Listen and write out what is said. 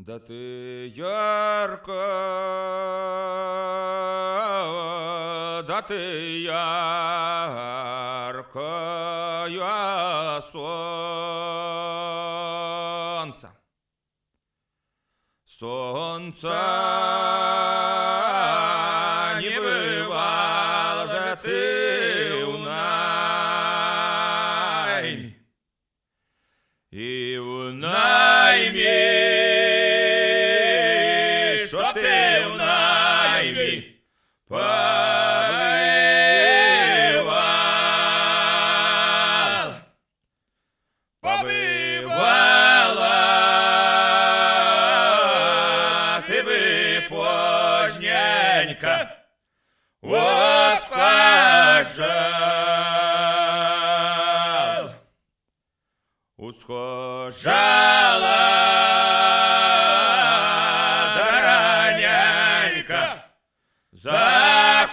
Да ти ярко, да ти яркое сонце. Сонце не бывал же що ти в наймі? побивав, побивала ти би пожненька, восхожал. Усхожала Zé